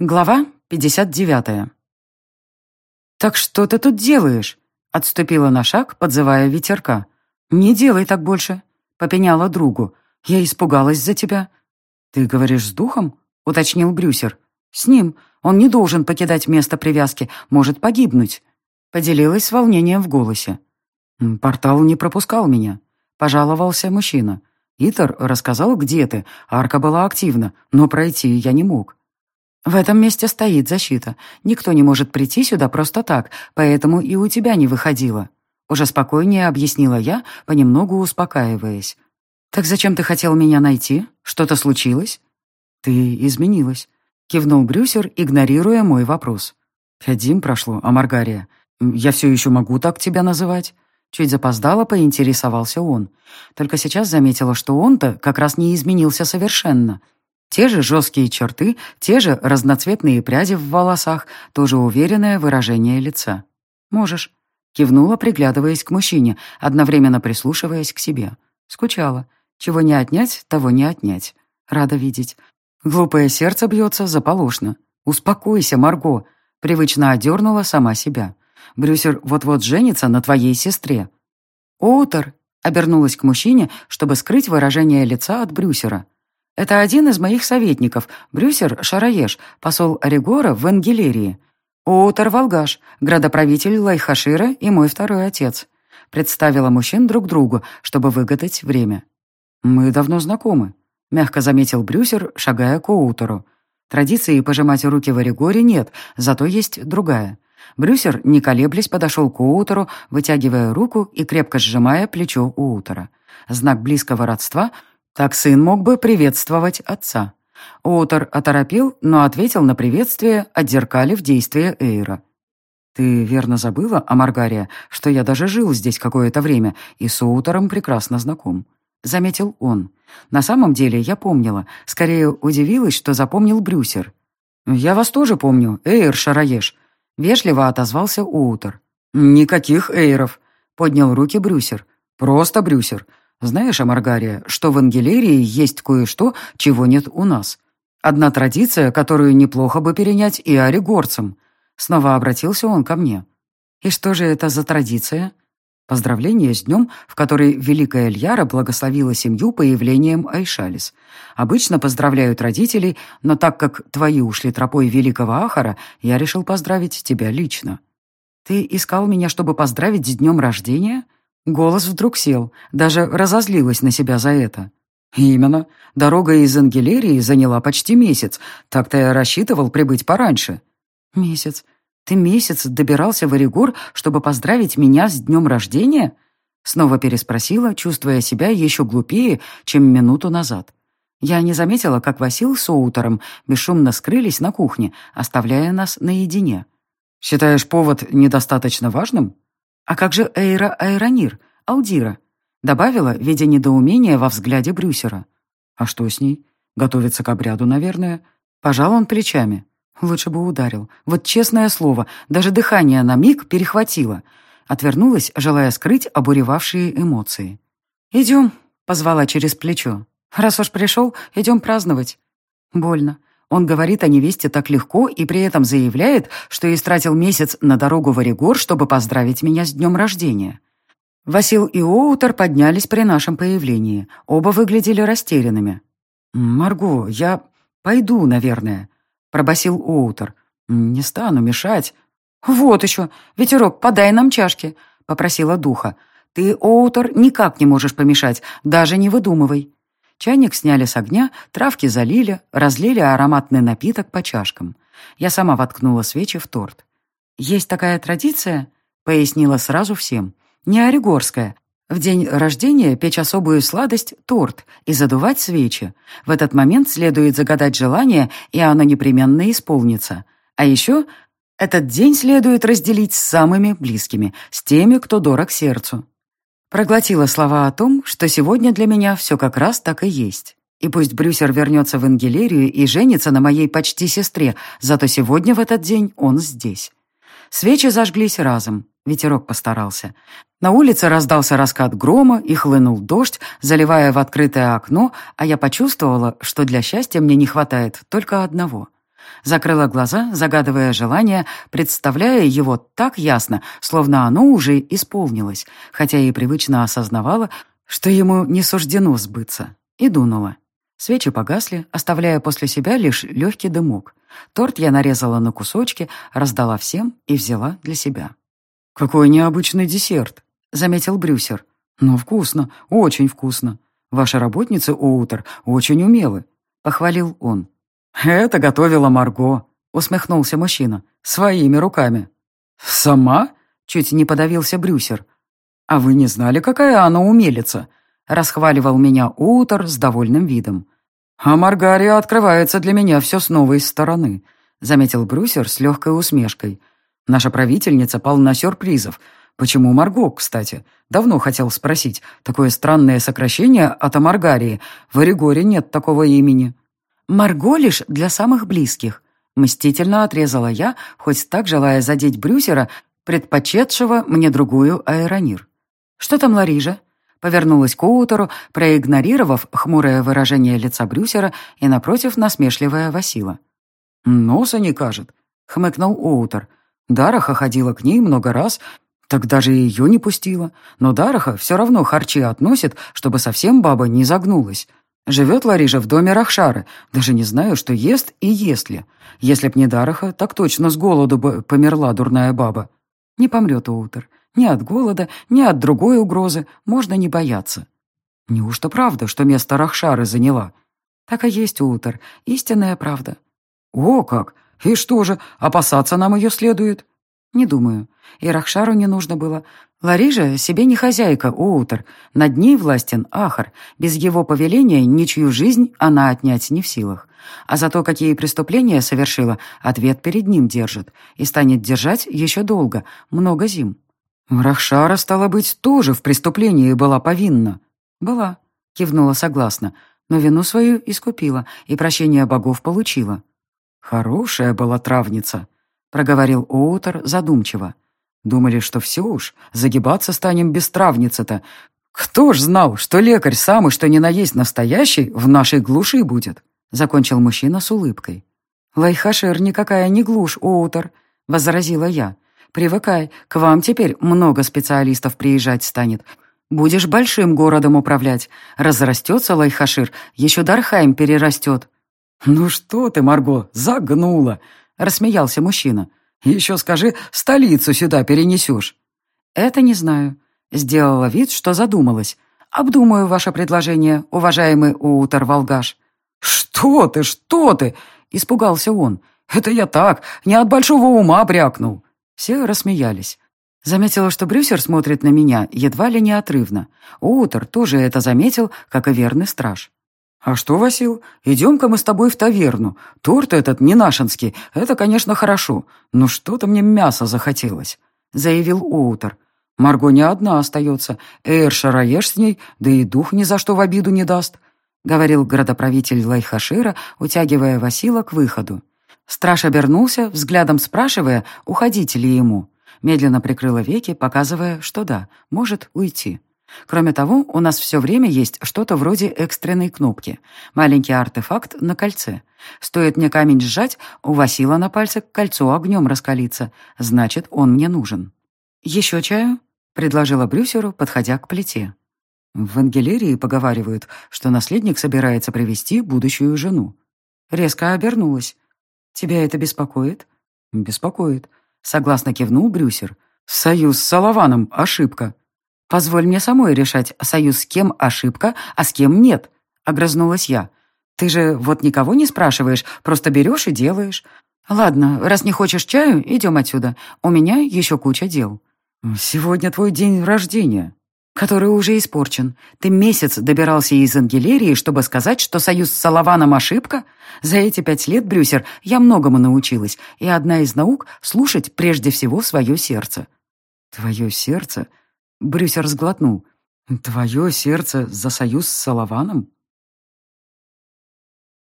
Глава 59. «Так что ты тут делаешь?» Отступила на шаг, подзывая ветерка. «Не делай так больше», — попеняла другу. «Я испугалась за тебя». «Ты говоришь с духом?» — уточнил Брюсер. «С ним. Он не должен покидать место привязки, может погибнуть». Поделилась с волнением в голосе. «Портал не пропускал меня», — пожаловался мужчина. «Итер рассказал, где ты. Арка была активна, но пройти я не мог». В этом месте стоит защита. Никто не может прийти сюда просто так, поэтому и у тебя не выходило. Уже спокойнее объяснила я, понемногу успокаиваясь. «Так зачем ты хотел меня найти? Что-то случилось?» «Ты изменилась», — кивнул Брюсер, игнорируя мой вопрос. «Пять зим прошло, а Маргария, я все еще могу так тебя называть?» Чуть запоздало поинтересовался он. Только сейчас заметила, что он-то как раз не изменился совершенно — те же жесткие черты, те же разноцветные пряди в волосах, тоже уверенное выражение лица. «Можешь», — кивнула, приглядываясь к мужчине, одновременно прислушиваясь к себе. Скучала. Чего не отнять, того не отнять. Рада видеть. Глупое сердце бьется заполошно. «Успокойся, Марго», — привычно одернула сама себя. «Брюсер вот-вот женится на твоей сестре». «Оутер», — обернулась к мужчине, чтобы скрыть выражение лица от Брюсера. Это один из моих советников, Брюсер Шараеш, посол Оригора в Ангелерии. Оутер Волгаш, градоправитель Лайхашира и мой второй отец. Представила мужчин друг другу, чтобы выгадать время. «Мы давно знакомы», — мягко заметил Брюсер, шагая к Оутеру. Традиции пожимать руки в Оригоре нет, зато есть другая. Брюсер, не колеблясь, подошел к Уотеру, вытягивая руку и крепко сжимая плечо Уотера. Знак близкого родства — так сын мог бы приветствовать отца. Уотер оторопил, но ответил на приветствие, отзеркалив действие Эйра. «Ты верно забыла, Амаргария, что я даже жил здесь какое-то время и с Уотером прекрасно знаком?» — заметил он. «На самом деле я помнила, скорее удивилась, что запомнил Брюсер. «Я вас тоже помню, Эйр Шараеш», — вежливо отозвался Уотер. «Никаких Эйров», — поднял руки Брюсер. «Просто Брюсер. Знаешь, Амаргария, что в Ангелерии есть кое-что, чего нет у нас. Одна традиция, которую неплохо бы перенять и оригорцам. Снова обратился он ко мне. И что же это за традиция? Поздравление с днем, в который Великая Ильяра благословила семью появлением Айшалис. Обычно поздравляют родителей, но так как твои ушли тропой Великого Ахара, я решил поздравить тебя лично. Ты искал меня, чтобы поздравить с днем рождения? Голос вдруг сел, даже разозлилась на себя за это. «Именно. Дорога из Ангелерии заняла почти месяц. Так-то я рассчитывал прибыть пораньше». «Месяц? Ты месяц добирался в Оригор, чтобы поздравить меня с днем рождения?» Снова переспросила, чувствуя себя еще глупее, чем минуту назад. Я не заметила, как Васил с Оутером бесшумно скрылись на кухне, оставляя нас наедине. «Считаешь повод недостаточно важным?» «А как же Эйра Айронир, Алдира?» Добавила, видя недоумение во взгляде Брюсера. «А что с ней? Готовится к обряду, наверное?» Пожал он плечами. Лучше бы ударил. Вот честное слово, даже дыхание на миг перехватило. Отвернулась, желая скрыть обуревавшие эмоции. «Идем», — позвала через плечо. «Раз уж пришел, идем праздновать». Больно. Он говорит о невесте так легко и при этом заявляет, что истратил месяц на дорогу в Оригор, чтобы поздравить меня с днем рождения. Васил и Оутер поднялись при нашем появлении. Оба выглядели растерянными. «Марго, я пойду, наверное», — пробасил Оутер. «Не стану мешать». «Вот еще! Ветерок, подай нам чашки», — попросила духа. «Ты, Оутер, никак не можешь помешать, даже не выдумывай». Чайник сняли с огня, травки залили, разлили ароматный напиток по чашкам. Я сама воткнула свечи в торт. «Есть такая традиция», — пояснила сразу всем, — «не оригорская. В день рождения печь особую сладость — торт и задувать свечи. В этот момент следует загадать желание, и оно непременно исполнится. А еще этот день следует разделить с самыми близкими, с теми, кто дорог сердцу. Проглотила слова о том, что сегодня для меня все как раз так и есть. И пусть Брюсер вернется в Ангелерию и женится на моей почти сестре, зато сегодня в этот день он здесь. Свечи зажглись разом, ветерок постарался. На улице раздался раскат грома и хлынул дождь, заливая в открытое окно, а я почувствовала, что для счастья мне не хватает только одного. Закрыла глаза, загадывая желание, представляя его так ясно, словно оно уже исполнилось, хотя и привычно осознавала, что ему не суждено сбыться, и дунула. Свечи погасли, оставляя после себя лишь легкий дымок. Торт я нарезала на кусочки, раздала всем и взяла для себя. «Какой необычный десерт», — заметил Брюсер. «Но вкусно, очень вкусно. Ваши работницы, Оутер, очень умелы», — похвалил он. «Это готовила Марго», — усмехнулся мужчина. «Своими руками». «Сама?» — чуть не подавился Брюсер. «А вы не знали, какая она умелица?» — расхваливал меня Утор с довольным видом. «А Маргария открывается для меня все с новой стороны», — заметил Брюсер с легкой усмешкой. «Наша правительница полна сюрпризов. Почему Марго, кстати? Давно хотел спросить. Такое странное сокращение от Амаргарии. В Оригоре нет такого имени». «Марго лишь для самых близких», — мстительно отрезала я, хоть так желая задеть Брюсера, предпочетшего мне другую аэронир. «Что там Ларижа?» Повернулась к Уотеру, проигнорировав хмурое выражение лица Брюсера и, напротив, насмешливая Васила. «Носа не кажет», — хмыкнул Уотер. Дараха ходила к ней много раз, так даже ее не пустила. Но Дараха все равно харчи относит, чтобы совсем баба не загнулась. Живет Ларижа в доме Рахшары, даже не знаю, что ест и ест ли. Если б не Дараха, так точно с голоду бы померла дурная баба. Не помрет Уотер. Ни от голода, ни от другой угрозы можно не бояться. Неужто правда, что место Рахшары заняла? Так и есть, Утер, истинная правда. О, как! И что же, опасаться нам ее следует? Не думаю. И Рахшару не нужно было. Ларижа себе не хозяйка, Утер. Над ней властен Ахар. Без его повеления ничью жизнь она отнять не в силах. А за то, какие преступления совершила, ответ перед ним держит. И станет держать еще долго, много зим. «Рахшара, стала быть, тоже в преступлении была повинна». «Была», — кивнула согласно, но вину свою искупила и прощение богов получила. «Хорошая была травница», — проговорил Оутер задумчиво. «Думали, что все уж, загибаться станем без травницы-то. Кто ж знал, что лекарь самый, что ни на есть настоящий, в нашей глуши будет?» — закончил мужчина с улыбкой. «Лайхашир никакая не глушь, Уутер», — возразила я. Привыкай, к вам теперь много специалистов приезжать станет. Будешь большим городом управлять. Разрастется Лайхашир, еще Дархайм перерастет». «Ну что ты, Марго, загнула!» — рассмеялся мужчина. «Еще скажи, столицу сюда перенесешь». «Это не знаю». Сделала вид, что задумалась. «Обдумаю ваше предложение, уважаемый Уутер Волгаш». «Что ты, что ты?» — испугался он. «Это я так, не от большого ума брякнул». Все рассмеялись. Заметила, что Брюсер смотрит на меня едва ли неотрывно. Утер тоже это заметил, как и верный страж. «А что, Васил, идем-ка мы с тобой в таверну. Торт этот не нашинский, это, конечно, хорошо, но что-то мне мясо захотелось», — заявил Утер. «Марго не одна остается. Эйр ешь с ней, да и дух ни за что в обиду не даст», — говорил городоправитель Лайхашира, утягивая Васила к выходу. Страж обернулся, взглядом спрашивая, уходить ли ему. Медленно прикрыла веки, показывая, что да, может уйти. Кроме того, у нас все время есть что-то вроде экстренной кнопки. Маленький артефакт на кольце. Стоит мне камень сжать, у Васила на пальце кольцо огнем раскалится. Значит, он мне нужен. «Еще чаю?» — предложила Брюсеру, подходя к плите. В Ангелерии поговаривают, что наследник собирается привести будущую жену. Резко обернулась. «Тебя это беспокоит?» «Беспокоит», — согласно кивнул Брюсер. «Союз с Салаваном — ошибка». «Позволь мне самой решать, союз с кем ошибка, а с кем нет», — огрызнулась я. «Ты же вот никого не спрашиваешь, просто берешь и делаешь. Ладно, раз не хочешь чаю, идем отсюда. У меня еще куча дел». «Сегодня твой день рождения», который уже испорчен. Ты месяц добирался из Ангелерии, чтобы сказать, что союз с Салаваном — ошибка? За эти пять лет, Брюсер, я многому научилась, и одна из наук — слушать прежде всего свое сердце». «Твое сердце?» — Брюсер сглотнул. «Твое сердце за союз с Салаваном?»